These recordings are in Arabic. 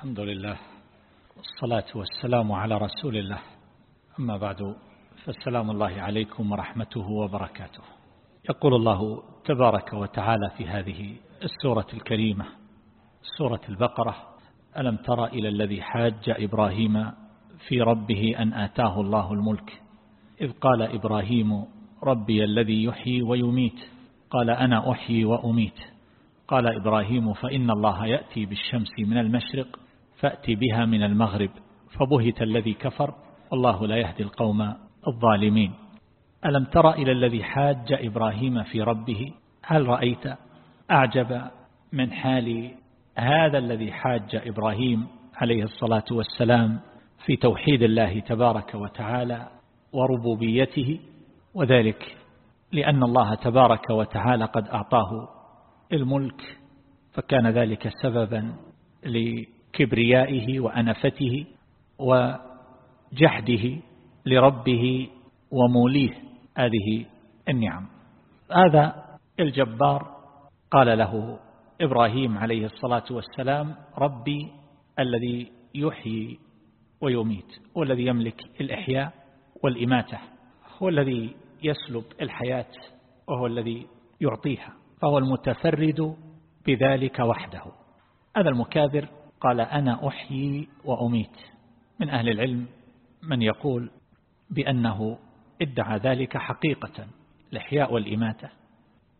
الحمد لله والصلاة والسلام على رسول الله. أما بعد فالسلام الله عليكم ورحمته وبركاته. يقول الله تبارك وتعالى في هذه السورة الكريمة سورة البقرة ألم تر إلى الذي حاج إبراهيم في ربه أن آتاه الله الملك؟ إذ قال إبراهيم ربي الذي يحيي ويميت. قال أنا أحيي وأميت. قال إبراهيم فإن الله يأتي بالشمس من المشرق فأتي بها من المغرب فبهت الذي كفر والله لا يهدي القوم الظالمين. ألم تر إلى الذي حاج إبراهيم في ربه؟ هل رأيت أعجب من حال هذا الذي حاج إبراهيم عليه الصلاة والسلام في توحيد الله تبارك وتعالى وربوبيته؟ وذلك لأن الله تبارك وتعالى قد أعطاه الملك فكان ذلك سببا لكبريائه وأنفته وجحده لربه وموليه. هذه النعم. هذا الجبار قال له إبراهيم عليه الصلاة والسلام ربي الذي يحيي ويميت والذي يملك الإحياء والإماتة هو الذي يسلب الحياة وهو الذي يعطيها فهو المتفرد بذلك وحده. هذا المكابر قال أنا أحيي وأميت. من أهل العلم من يقول بأنه ادعى ذلك حقيقة الإحياء والإماتة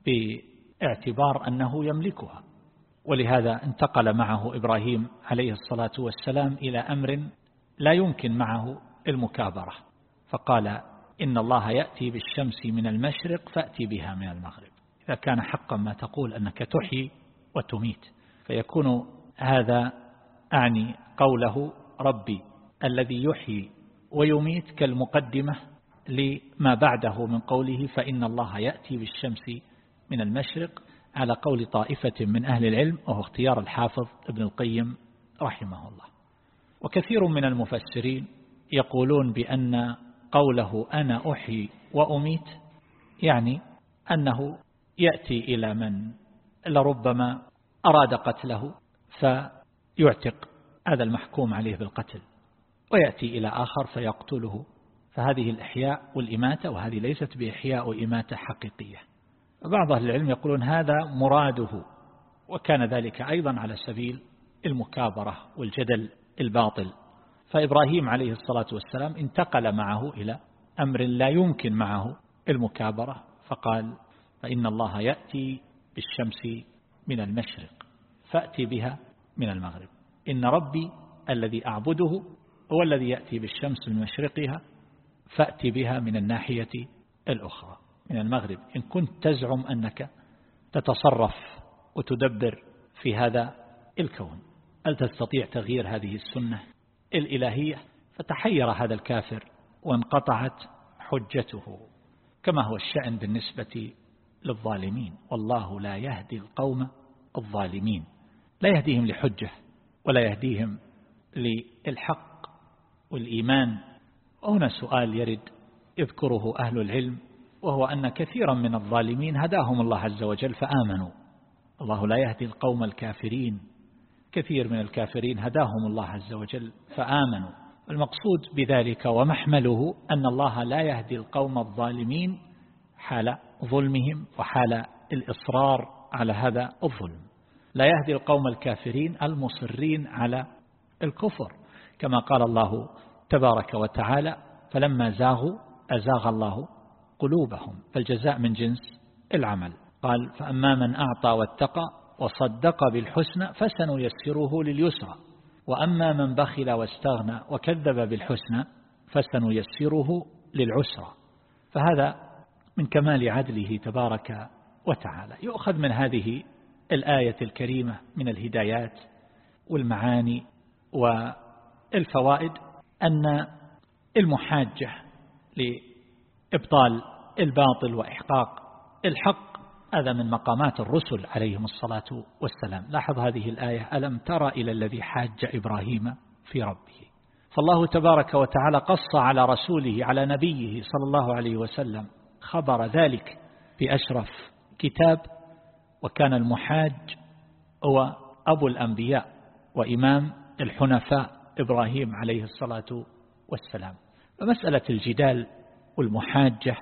باعتبار أنه يملكها. ولهذا انتقل معه إبراهيم عليه الصلاة والسلام إلى أمر لا يمكن معه المكابرة. فقال إن الله يأتي بالشمس من المشرق فأتي بها من المغرب. إذا كان حقا ما تقول أنك تحيي وتميت فيكون هذا أعني قوله ربي الذي يحيي ويميت كالمقدمة لما بعده من قوله فإن الله يأتي بالشمس من المشرق على قول طائفة من أهل العلم وهو اختيار الحافظ ابن القيم رحمه الله. وكثير من المفسرين يقولون بأن قوله أنا أحيي وأميت يعني أنه يأتي إلى من؟ لربما أراد قتله فيعتق هذا المحكوم عليه بالقتل ويأتي إلى آخر فيقتله. فهذه الإحياء والإماتة وهذه ليست بإحياء وإماتة حقيقية. بعض أهل العلم يقولون هذا مراده وكان ذلك أيضا على سبيل المكابرة والجدل الباطل. فإبراهيم عليه الصلاة والسلام انتقل معه إلى أمر لا يمكن معه المكابرة. فقال فإن الله يأتي بالشمس من المشرق فأتي بها من المغرب. إن ربي الذي أعبده هو الذي يأتي بالشمس من مشرقها فأتي بها من الناحية الأخرى. من المغرب. إن كنت تزعم أنك تتصرف وتدبر في هذا الكون هل تستطيع تغيير هذه السنة الإلهية؟ فتحير هذا الكافر وانقطعت حجته كما هو الشأن بالنسبة للظالمين. والله لا يهدي القوم الظالمين. لا يهديهم لحجة ولا يهديهم للحق والإيمان. هنا سؤال يرد يذكره أهل العلم وهو أن كثيرا من الظالمين هداهم الله عز وجل فآمنوا. الله لا يهدي القوم الكافرين. كثير من الكافرين هداهم الله عز وجل فآمنوا. المقصود بذلك ومحمله أن الله لا يهدي القوم الظالمين حال ظلمهم وحال الإصرار على هذا الظلم. لا يهدي القوم الكافرين المصرين على الكفر كما قال الله تبارك وتعالى فلما زاغوا أزاغ الله قلوبهم فالجزاء من جنس العمل. قال فأما من أعطى واتقى وصدق بالحسنى فسنيسره لليسرى وأما من بخل واستغنى وكذب بالحسنى فسنيسره للعسرى. فهذا من كمال عدله تبارك وتعالى. يؤخذ من هذه الآية الكريمة من الهدايات والمعاني والفوائد أن المحاجة لإبطال الباطل وإحقاق الحق هذا من مقامات الرسل عليهم الصلاة والسلام. لاحظ هذه الآية ألم ترى إلى الذي حاج إبراهيم في ربه؟ فالله تبارك وتعالى قص على رسوله على نبيه صلى الله عليه وسلم خبر ذلك بأشرف كتاب وكان المحاج هو أبو الأنبياء وإمام الحنفاء إبراهيم عليه الصلاة والسلام. فمسألة الجدال والمحاجة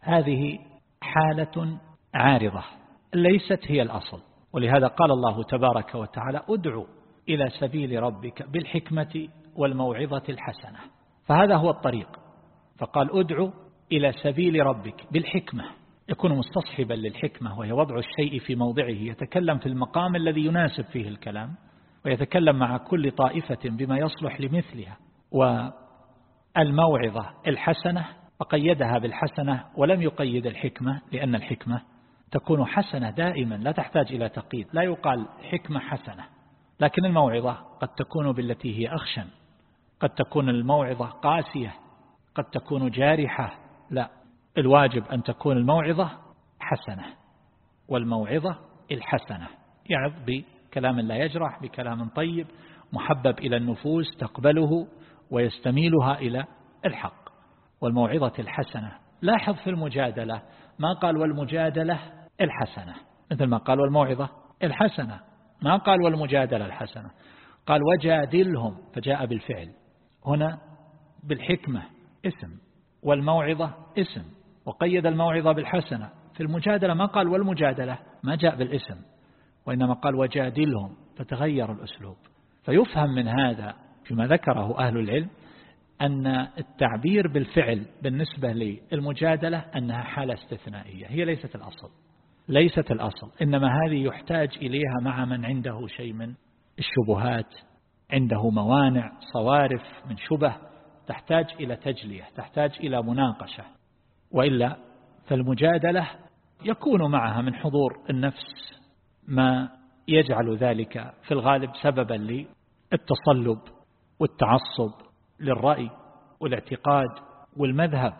هذه حالة عارضة ليست هي الأصل. ولهذا قال الله تبارك وتعالى أدعو إلى سبيل ربك بالحكمة والموعظة الحسنة. فهذا هو الطريق. فقال أدعو إلى سبيل ربك بالحكمة يكون مستصحبا للحكمة وهي وضع الشيء في موضعه يتكلم في المقام الذي يناسب فيه الكلام ويتكلم مع كل طائفة بما يصلح لمثلها. والموعظة الحسنة فقيدها بالحسنة ولم يقيد الحكمة لأن الحكمة تكون حسنة دائما لا تحتاج إلى تقييد لا يقال حكمة حسنة. لكن الموعظة قد تكون بالتي هي أخشن قد تكون الموعظة قاسية قد تكون جارحة لا. الواجب أن تكون الموعظة حسنة والموعظة الحسنة. يعظ بكلام لا يجرح بكلام طيب محبب إلى النفوس تقبله ويستميلها إلى الحق. والموعظة الحسنة لاحظ في المجادلة ما قال والمجادلة الحسنة. مثل ما قال والموعظة الحسنة. ما قال والمجادلة الحسنة؟ قال وجادلهم فجاء بالفعل. هنا بالحكمة اسم والموعظة اسم. وقيد الموعظة بالحسنة. في المجادلة ما قال والمجادلة ما جاء بالاسم وإنما قال وجادلهم فتغير الأسلوب. فيفهم من هذا فيما ذكره أهل العلم أن التعبير بالفعل بالنسبة للمجادلة أنها حالة استثنائية هي ليست الأصل. ليست الأصل. إنما هذه يحتاج إليها مع من عنده شيء من الشبهات عنده موانع صوارف من شبه تحتاج إلى تجلية تحتاج إلى مناقشة. وإلا فالمجادلة يكون معها من حضور النفس ما يجعل ذلك في الغالب سببا للتصلب والتعصب للرأي والاعتقاد والمذهب.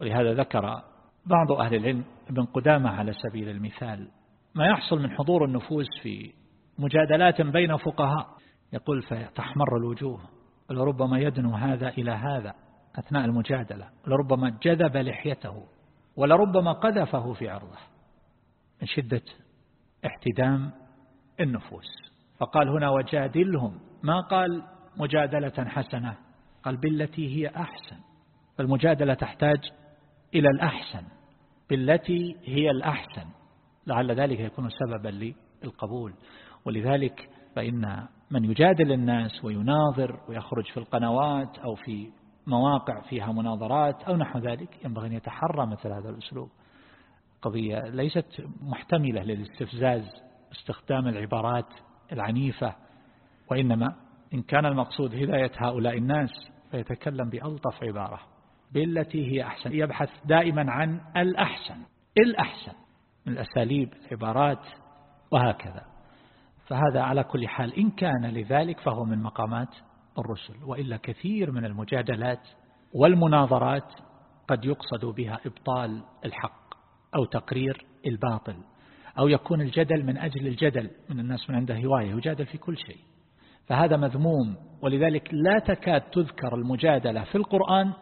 ولهذا ذكر بعض أهل العلم ابن قدامة على سبيل المثال ما يحصل من حضور النفوس في مجادلات بين فقهاء. يقول فتحمر الوجوه ولربما يدنو هذا إلى هذا. أثناء المجادلة ولربما جذب لحيته ولربما قذفه في عرضه من شدة احتدام النفوس. فقال هنا وجادلهم. ما قال مجادلة حسنة؟ قال بالتي هي أحسن. فالمجادلة تحتاج إلى الأحسن. بالتي هي الأحسن. لعل ذلك يكون سببا للقبول. ولذلك فإن من يجادل الناس ويناظر ويخرج في القنوات أو في مواقع فيها مناظرات أو نحو ذلك ينبغي أن يتحرى مثل هذا الأسلوب. قضية ليست محتملة للاستفزاز استخدام العبارات العنيفة وإنما إن كان المقصود هداية هؤلاء الناس فيتكلم بألطف عبارة بالتي هي أحسن. يبحث دائما عن الأحسن الأحسن من الأساليب العبارات وهكذا. فهذا على كل حال إن كان لذلك فهو من مقامات الرسل وإلا كثير من المجادلات والمناظرات قد يقصد بها إبطال الحق أو تقرير الباطل أو يكون الجدل من أجل الجدل من الناس من عنده هواية يجادل في كل شيء. فهذا مذموم ولذلك لا تكاد تذكر المجادلة في القرآن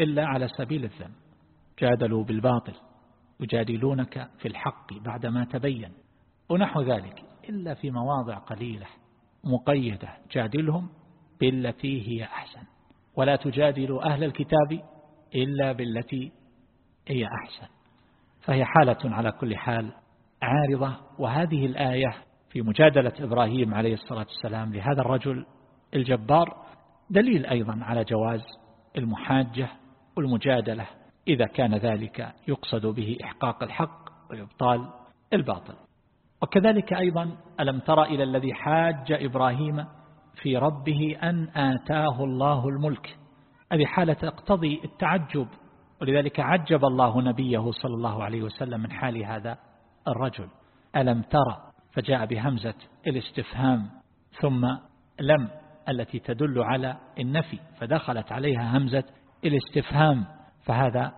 إلا على سبيل الذم. جادلوا بالباطل يجادلونك في الحق بعدما تبين. ونحو ذلك إلا في مواضع قليلة مقيدة جادلهم بالتي هي أحسن. ولا تجادلوا أهل الكتاب إلا بالتي هي أحسن. فهي حالة على كل حال عارضة. وهذه الآية في مجادلة إبراهيم عليه الصلاة والسلام لهذا الرجل الجبار دليل أيضا على جواز المحاجة والمجادلة إذا كان ذلك يقصد به إحقاق الحق وإبطال الباطل. وكذلك أيضا ألم تر إلى الذي حاج إبراهيم في ربه أن آتاه الله الملك. هذه حالة تقتضي التعجب ولذلك عجب الله نبيه صلى الله عليه وسلم من حال هذا الرجل. ألم ترى فجاء بهمزة الاستفهام ثم لم التي تدل على النفي فدخلت عليها همزة الاستفهام. فهذا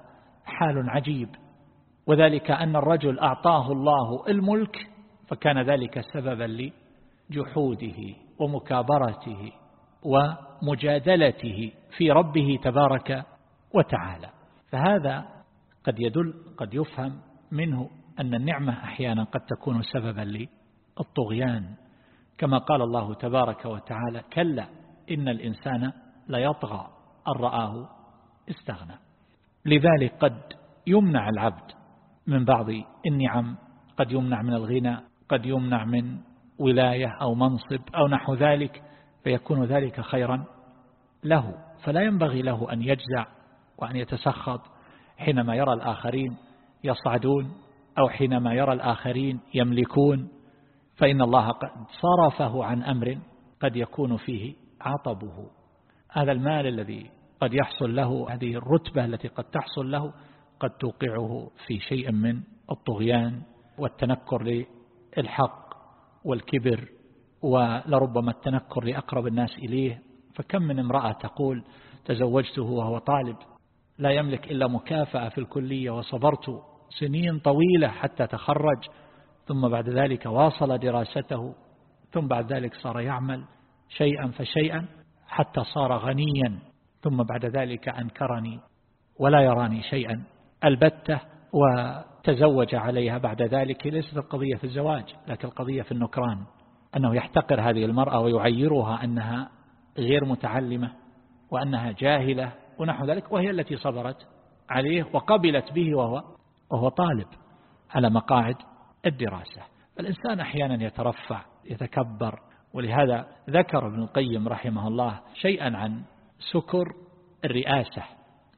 حال عجيب. وذلك أن الرجل أعطاه الله الملك فكان ذلك سببا لجحوده. ومكابرته ومجادلته في ربه تبارك وتعالى. فهذا قد يدل قد يفهم منه أن النعمة أحيانا قد تكون سببا للطغيان. كما قال الله تبارك وتعالى كلا إن الإنسان ليطغى أن رآه استغنى. لذلك قد يمنع العبد من بعض النعم قد يمنع من الغنى قد يمنع من ولاية أو منصب أو نحو ذلك فيكون ذلك خيرا له. فلا ينبغي له أن يجزع وأن يتسخط حينما يرى الآخرين يصعدون أو حينما يرى الآخرين يملكون. فإن الله قد صرفه عن أمر قد يكون فيه عطبه. هذا المال الذي قد يحصل له هذه الرتبة التي قد تحصل له قد توقعه في شيء من الطغيان والتنكر للحق. والكبر ولربما التنكر لأقرب الناس إليه فكم من امرأة تقول تزوجته وهو طالب لا يملك إلا مكافأة في الكلية وصبرت سنين طويلة حتى تخرج ثم بعد ذلك واصل دراسته ثم بعد ذلك صار يعمل شيئا فشيئا حتى صار غنيا ثم بعد ذلك أنكرني ولا يراني شيئا. البتة وتزوج عليها بعد ذلك ليست القضية في الزواج لكن القضية في النكران. أنه يحتقر هذه المرأة ويعيرها أنها غير متعلمة وأنها جاهلة ونحو ذلك وهي التي صبرت عليه وقبلت به وهو, وهو طالب على مقاعد الدراسة. فالإنسان أحيانا يترفع يتكبر ولهذا ذكر ابن القيم رحمه الله شيئا عن سكر الرئاسة.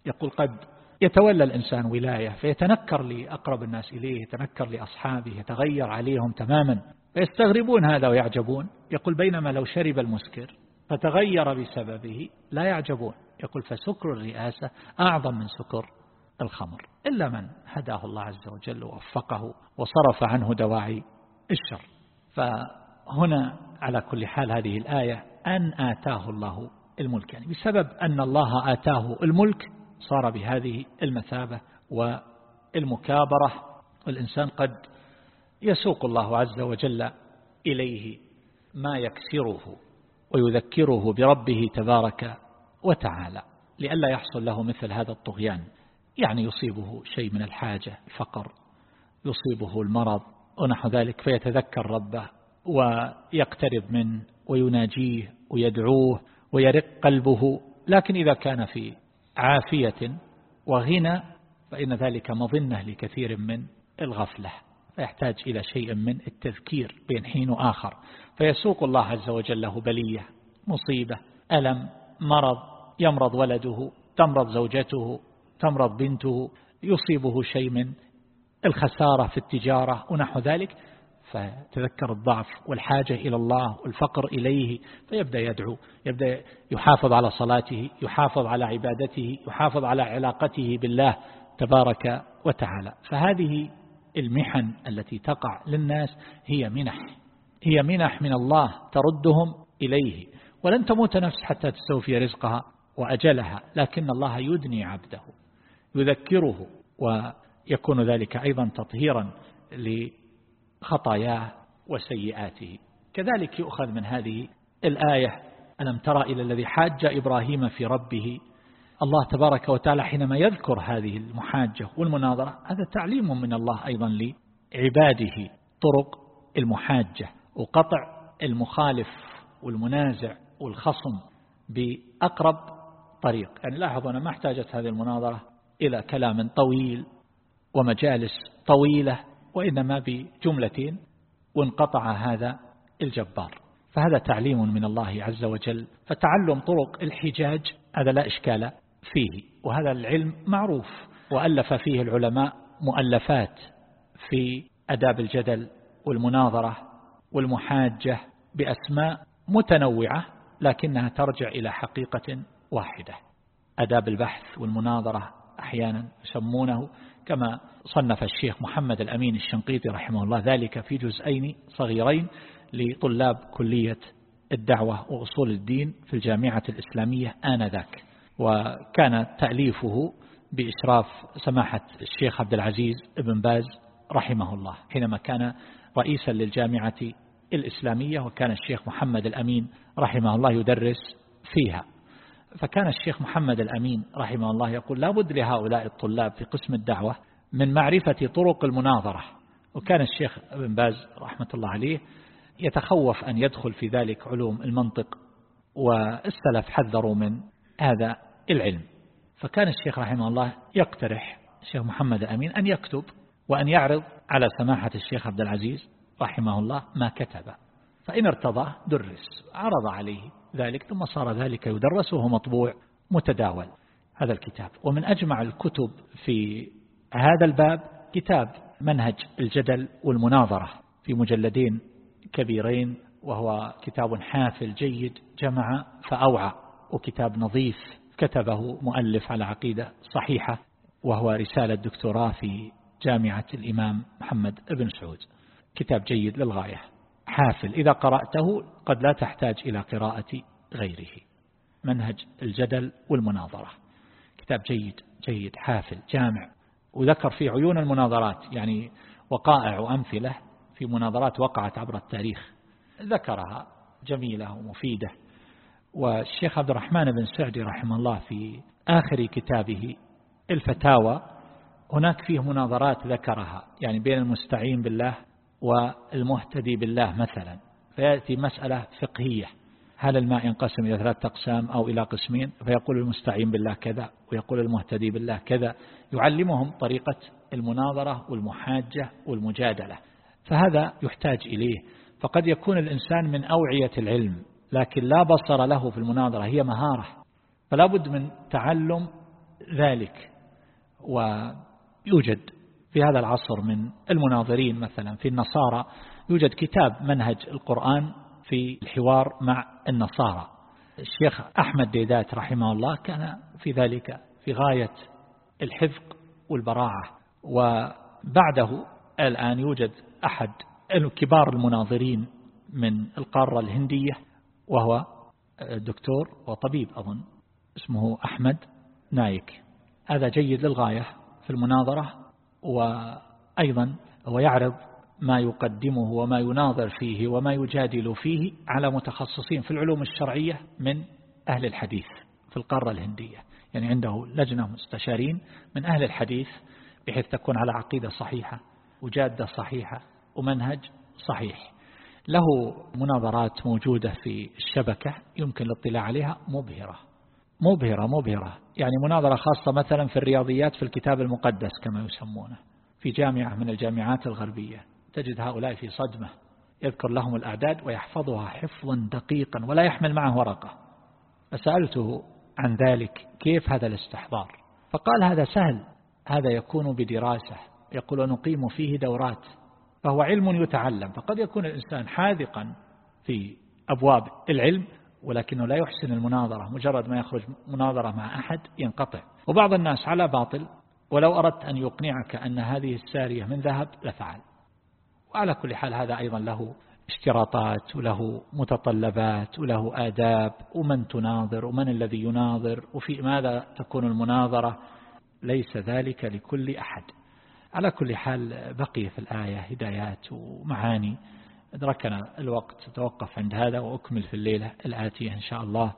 يقول قد يتولى الإنسان ولاية فيتنكر لأقرب الناس إليه يتنكر لأصحابه يتغير عليهم تماما فيستغربون هذا ويعجبون. يقول بينما لو شرب المسكر فتغير بسببه لا يعجبون. يقول فسكر الرئاسة أعظم من سكر الخمر إلا من هداه الله عز وجل ووفقه وصرف عنه دواعي الشر. فهنا على كل حال هذه الآية أن آتاه الله الملك يعني بسبب أن الله آتاه الملك صار بهذه المثابة والمكابرة والإنسان قد يسوق الله عز وجل إليه ما يكسره ويذكره بربه تبارك وتعالى لئلا يحصل له مثل هذا الطغيان. يعني يصيبه شيء من الحاجة الفقر يصيبه المرض ونحو ذلك فيتذكر ربه ويقترب منه ويناجيه ويدعوه ويرق قلبه لكن إذا كان في عافية وغنى فإن ذلك مظنة لكثير من الغفلة فيحتاج إلى شيء من التذكير بين حين وآخر. فيسوق الله عز وجل له بلية مصيبة ألم مرض يمرض ولده تمرض زوجته تمرض بنته يصيبه شيء من الخسارة في التجارة ونحو ذلك. فتذكر الضعف والحاجة إلى الله والفقر إليه فيبدأ يدعو يبدأ يحافظ على صلاته يحافظ على عبادته يحافظ على علاقته بالله تبارك وتعالى. فهذه المحن التي تقع للناس هي منح هي منح من الله تردهم إليه. ولن تموت نفس حتى تستوفي رزقها وأجلها لكن الله يدني عبده يذكره ويكون ذلك أيضا تطهيرا لخطاياه وسيئاته. كذلك يؤخذ من هذه الآية ألم ترى إلى الذي حاج إبراهيم في ربه؟ الله تبارك وتعالى حينما يذكر هذه المحاجة والمناظرة هذا تعليم من الله أيضا لعباده. طرق المحاجة وقطع المخالف والمنازع والخصم بأقرب طريق. يعني لاحظوا أنا ما احتاجت هذه المناظرة إلى كلام طويل ومجالس طويلة وإنما بجملتين وانقطع هذا الجبار. فهذا تعليم من الله عز وجل فتعلم طرق الحجاج هذا لا إشكال فيه. وهذا العلم معروف وألف فيه العلماء مؤلفات في أداب الجدل والمناظرة والمحاجة بأسماء متنوعة لكنها ترجع إلى حقيقة واحدة. أداب البحث والمناظرة أحيانا يسمونه كما صنف الشيخ محمد الأمين الشنقيطي رحمه الله ذلك في جزئين صغيرين لطلاب كلية الدعوة وأصول الدين في الجامعة الإسلامية آنذاك. وكان تأليفه بإشراف سماحة الشيخ عبد العزيز بن باز رحمه الله حينما كان رئيسا للجامعة الإسلامية وكان الشيخ محمد الأمين رحمه الله يدرس فيها. فكان الشيخ محمد الأمين رحمه الله يقول لا بد لهؤلاء الطلاب في قسم الدعوة من معرفة طرق المناظرة. وكان الشيخ أبن باز رحمة الله عليه يتخوف أن يدخل في ذلك علوم المنطق والسلف حذروا من هذا العلم. فكان الشيخ رحمه الله يقترح الشيخ محمد أمين أن يكتب وأن يعرض على سماحة الشيخ عبد العزيز رحمه الله ما كتب. فإن ارتضاه درس عرض عليه ذلك ثم صار ذلك يدرس وهو مطبوع متداول هذا الكتاب. ومن أجمع الكتب في هذا الباب كتاب منهج الجدل والمناظرة في مجلدين كبيرين وهو كتاب حافل جيد جمع فأوعى وكتاب نظيف كتبه مؤلف على عقيدة صحيحة وهو رسالة دكتوراه في جامعة الإمام محمد بن سعود. كتاب جيد للغاية. حافل إذا قرأته قد لا تحتاج إلى قراءة غيره. منهج الجدل والمناظرة. كتاب جيد جيد حافل جامع. وذكر في عيون المناظرات يعني وقائع وأمثلة في مناظرات وقعت عبر التاريخ. ذكرها جميلة ومفيدة. والشيخ عبد الرحمن بن سعدي رحمه الله في آخر كتابه الفتاوى هناك فيه مناظرات ذكرها يعني بين المستعين بالله والمهتدي بالله مثلا فيأتي مسألة فقهية. هل الماء ينقسم إلى ثلاثة أقسام أو إلى قسمين؟ فيقول المستعين بالله كذا ويقول المهتدي بالله كذا. يعلمهم طريقة المناظرة والمحاجة والمجادلة. فهذا يحتاج إليه. فقد يكون الإنسان من أوعية العلم لكن لا بصر له في المناظرة هي مهارة. فلا بد من تعلم ذلك ويوجد في هذا العصر من المناظرين مثلا في النصارى يوجد كتاب منهج القرآن في الحوار مع النصارى. الشيخ أحمد ديدات رحمه الله كان في ذلك في غاية الحفظ والبراعة وبعده الآن يوجد أحد الكبار المناظرين من القارة الهندية وهو دكتور وطبيب أظن اسمه أحمد نايك. هذا جيد للغاية في المناظرة وأيضا هو يعرض ما يقدمه وما يناظر فيه وما يجادل فيه على متخصصين في العلوم الشرعية من أهل الحديث في القارة الهندية. يعني عنده لجنة مستشارين من أهل الحديث بحيث تكون على عقيدة صحيحة وجادة صحيحة ومنهج صحيح. له مناظرات موجودة في الشبكة يمكن الاطلاع عليها مبهرة. مبهرة مبهرة. يعني مناظرة خاصة مثلا في الرياضيات في الكتاب المقدس كما يسمونه في جامعة من الجامعات الغربية. تجد هؤلاء في صدمة. يذكر لهم الأعداد ويحفظها حفظا دقيقا ولا يحمل معه ورقة. فسألته عن ذلك كيف هذا الاستحضار؟ فقال هذا سهل هذا يكون بدراسة. يقول نقيم فيه دورات. فهو علم يتعلم. فقد يكون الإنسان حاذقا في أبواب العلم ولكنه لا يحسن المناظرة. مجرد ما يخرج مناظرة مع أحد ينقطع. وبعض الناس على باطل. ولو أردت أن يقنعك أن هذه السارية من ذهب لفعل. وعلى كل حال هذا أيضا له اشتراطات وله متطلبات وله آداب ومن تناظر ومن الذي يناظر وفي ماذا تكون المناظرة؟ ليس ذلك لكل أحد. على كل حال بقي في الآية هدايات ومعاني. أدركنا الوقت توقف عند هذا وأكمل في الليلة الآتية إن شاء الله.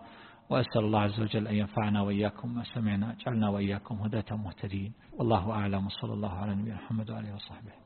وأسأل الله عز وجل أن ينفعنا وإياكم. ما سمعنا جعلنا وإياكم هداة مهتدين. والله أعلم. وصلى الله على نبينا محمد وعليه وصحبه.